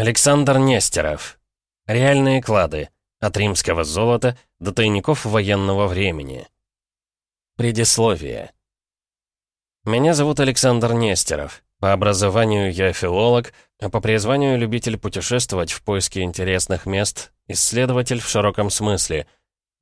Александр Нестеров. Реальные клады. От римского золота до тайников военного времени. Предисловие. Меня зовут Александр Нестеров. По образованию я филолог, а по призванию любитель путешествовать в поиске интересных мест, исследователь в широком смысле.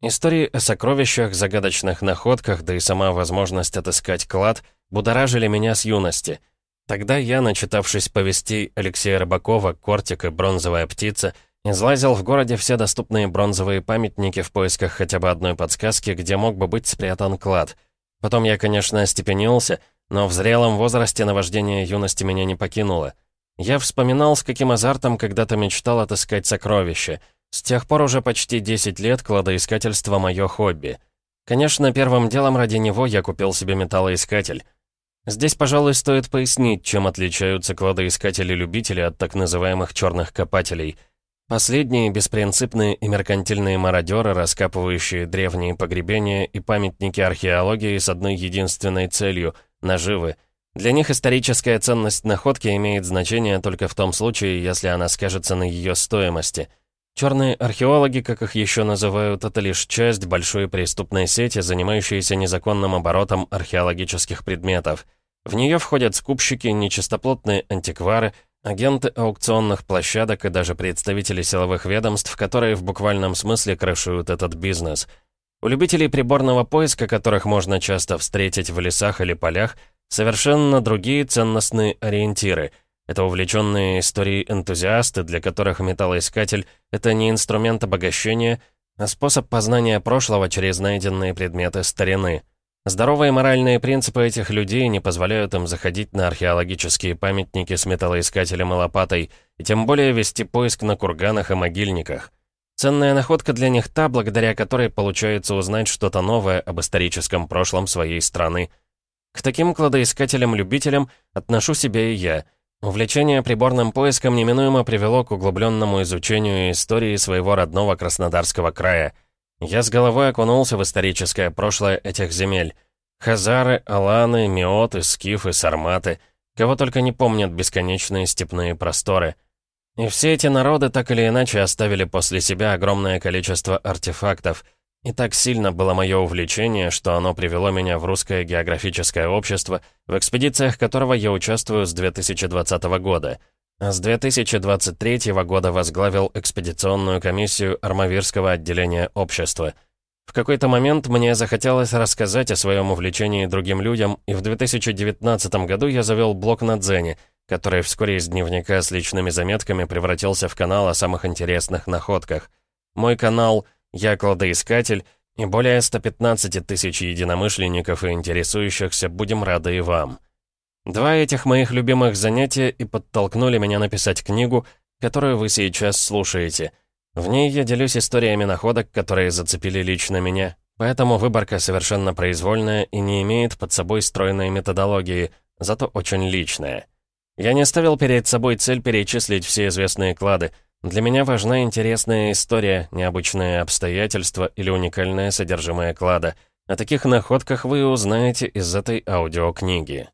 Истории о сокровищах, загадочных находках, да и сама возможность отыскать клад будоражили меня с юности — Тогда я, начитавшись повестей Алексея Рыбакова «Кортик» и «Бронзовая птица», излазил в городе все доступные бронзовые памятники в поисках хотя бы одной подсказки, где мог бы быть спрятан клад. Потом я, конечно, остепенился, но в зрелом возрасте наваждение юности меня не покинуло. Я вспоминал, с каким азартом когда-то мечтал отыскать сокровища. С тех пор уже почти 10 лет кладоискательство — мое хобби. Конечно, первым делом ради него я купил себе металлоискатель. Здесь, пожалуй, стоит пояснить, чем отличаются кладоискатели-любители от так называемых черных копателей. Последние — беспринципные и меркантильные мародеры, раскапывающие древние погребения и памятники археологии с одной единственной целью — наживы. Для них историческая ценность находки имеет значение только в том случае, если она скажется на ее стоимости — Черные археологи, как их еще называют, это лишь часть большой преступной сети, занимающейся незаконным оборотом археологических предметов. В нее входят скупщики, нечистоплотные антиквары, агенты аукционных площадок и даже представители силовых ведомств, которые в буквальном смысле крышуют этот бизнес. У любителей приборного поиска, которых можно часто встретить в лесах или полях, совершенно другие ценностные ориентиры — это увлеченные историей энтузиасты, для которых металлоискатель — это не инструмент обогащения, а способ познания прошлого через найденные предметы старины. Здоровые моральные принципы этих людей не позволяют им заходить на археологические памятники с металлоискателем и лопатой, и тем более вести поиск на курганах и могильниках. Ценная находка для них та, благодаря которой получается узнать что-то новое об историческом прошлом своей страны. К таким кладоискателям-любителям отношу себя и я — Увлечение приборным поиском неминуемо привело к углубленному изучению истории своего родного Краснодарского края. Я с головой окунулся в историческое прошлое этих земель. Хазары, аланы, миоты, скифы, сарматы. Кого только не помнят бесконечные степные просторы. И все эти народы так или иначе оставили после себя огромное количество артефактов — и так сильно было мое увлечение, что оно привело меня в русское географическое общество, в экспедициях которого я участвую с 2020 года. А с 2023 года возглавил экспедиционную комиссию Армавирского отделения общества. В какой-то момент мне захотелось рассказать о своем увлечении другим людям, и в 2019 году я завел блог на Дзене, который вскоре из дневника с личными заметками превратился в канал о самых интересных находках. Мой канал — я кладоискатель, и более 115 тысяч единомышленников и интересующихся будем рады и вам. Два этих моих любимых занятия и подтолкнули меня написать книгу, которую вы сейчас слушаете. В ней я делюсь историями находок, которые зацепили лично меня, поэтому выборка совершенно произвольная и не имеет под собой стройной методологии, зато очень личная. Я не ставил перед собой цель перечислить все известные клады — для меня важна интересная история, необычные обстоятельства или уникальное содержимое клада. О таких находках вы узнаете из этой аудиокниги.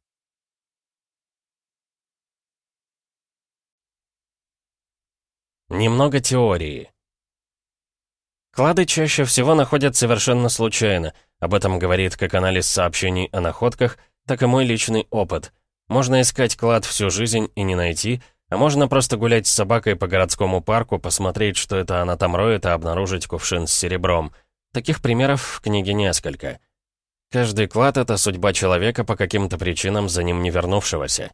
Немного теории. Клады чаще всего находят совершенно случайно. Об этом говорит как анализ сообщений о находках, так и мой личный опыт. Можно искать клад всю жизнь и не найти, а можно просто гулять с собакой по городскому парку, посмотреть, что это она там роет, а обнаружить кувшин с серебром. Таких примеров в книге несколько. Каждый клад — это судьба человека по каким-то причинам за ним не вернувшегося.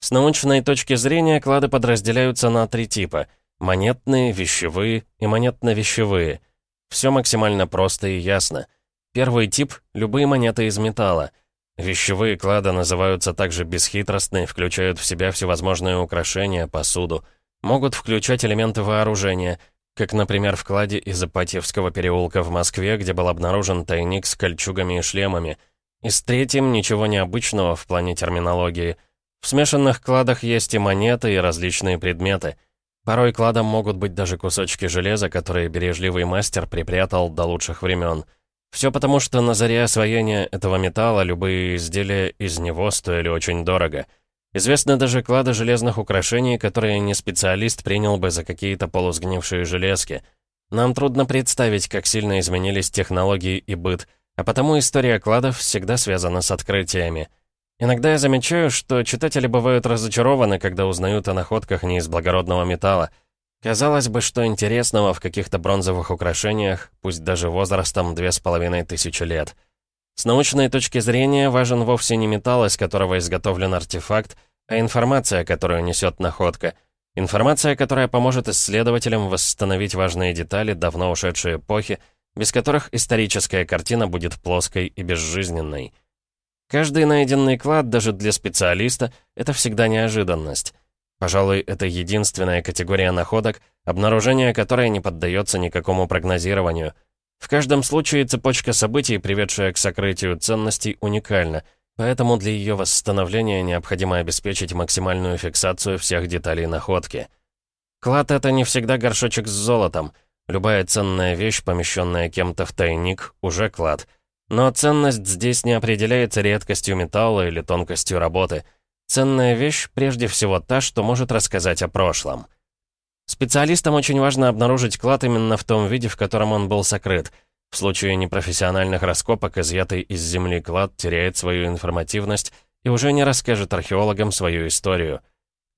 С научной точки зрения клады подразделяются на три типа — монетные, вещевые и монетно-вещевые. Все максимально просто и ясно. Первый тип — любые монеты из металла — Вещевые клады называются также бесхитростные, включают в себя всевозможные украшения, посуду. Могут включать элементы вооружения, как, например, в кладе из Ипатьевского переулка в Москве, где был обнаружен тайник с кольчугами и шлемами. И с третьим ничего необычного в плане терминологии. В смешанных кладах есть и монеты, и различные предметы. Порой кладом могут быть даже кусочки железа, которые бережливый мастер припрятал до лучших времен. Все потому, что на заре освоения этого металла любые изделия из него стоили очень дорого. Известны даже клады железных украшений, которые не специалист принял бы за какие-то полусгнившие железки. Нам трудно представить, как сильно изменились технологии и быт, а потому история кладов всегда связана с открытиями. Иногда я замечаю, что читатели бывают разочарованы, когда узнают о находках не из благородного металла. Казалось бы, что интересного в каких-то бронзовых украшениях, пусть даже возрастом две с половиной тысячи лет — с научной точки зрения важен вовсе не металл, из которого изготовлен артефакт, а информация, которую несет находка. Информация, которая поможет исследователям восстановить важные детали давно ушедшей эпохи, без которых историческая картина будет плоской и безжизненной. Каждый найденный клад, даже для специалиста, это всегда неожиданность. Пожалуй, это единственная категория находок, обнаружение которой не поддается никакому прогнозированию — в каждом случае цепочка событий, приведшая к сокрытию ценностей, уникальна, поэтому для ее восстановления необходимо обеспечить максимальную фиксацию всех деталей находки. Клад — это не всегда горшочек с золотом. Любая ценная вещь, помещенная кем-то в тайник, уже клад. Но ценность здесь не определяется редкостью металла или тонкостью работы. Ценная вещь прежде всего та, что может рассказать о прошлом. Специалистам очень важно обнаружить клад именно в том виде, в котором он был сокрыт. В случае непрофессиональных раскопок изъятый из земли клад теряет свою информативность и уже не расскажет археологам свою историю.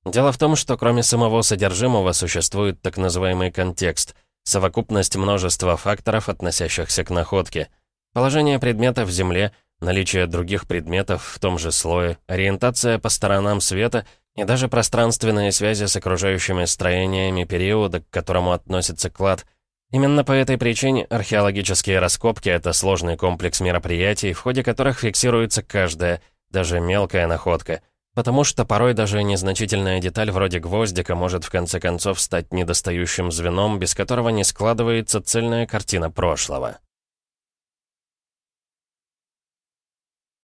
Дело в том, что кроме самого содержимого существует так называемый контекст, совокупность множества факторов, относящихся к находке. Положение предмета в земле, наличие других предметов в том же слое, ориентация по сторонам света — и даже пространственные связи с окружающими строениями периода, к которому относится клад. Именно по этой причине археологические раскопки — это сложный комплекс мероприятий, в ходе которых фиксируется каждая, даже мелкая находка, потому что порой даже незначительная деталь вроде гвоздика может в конце концов стать недостающим звеном, без которого не складывается цельная картина прошлого.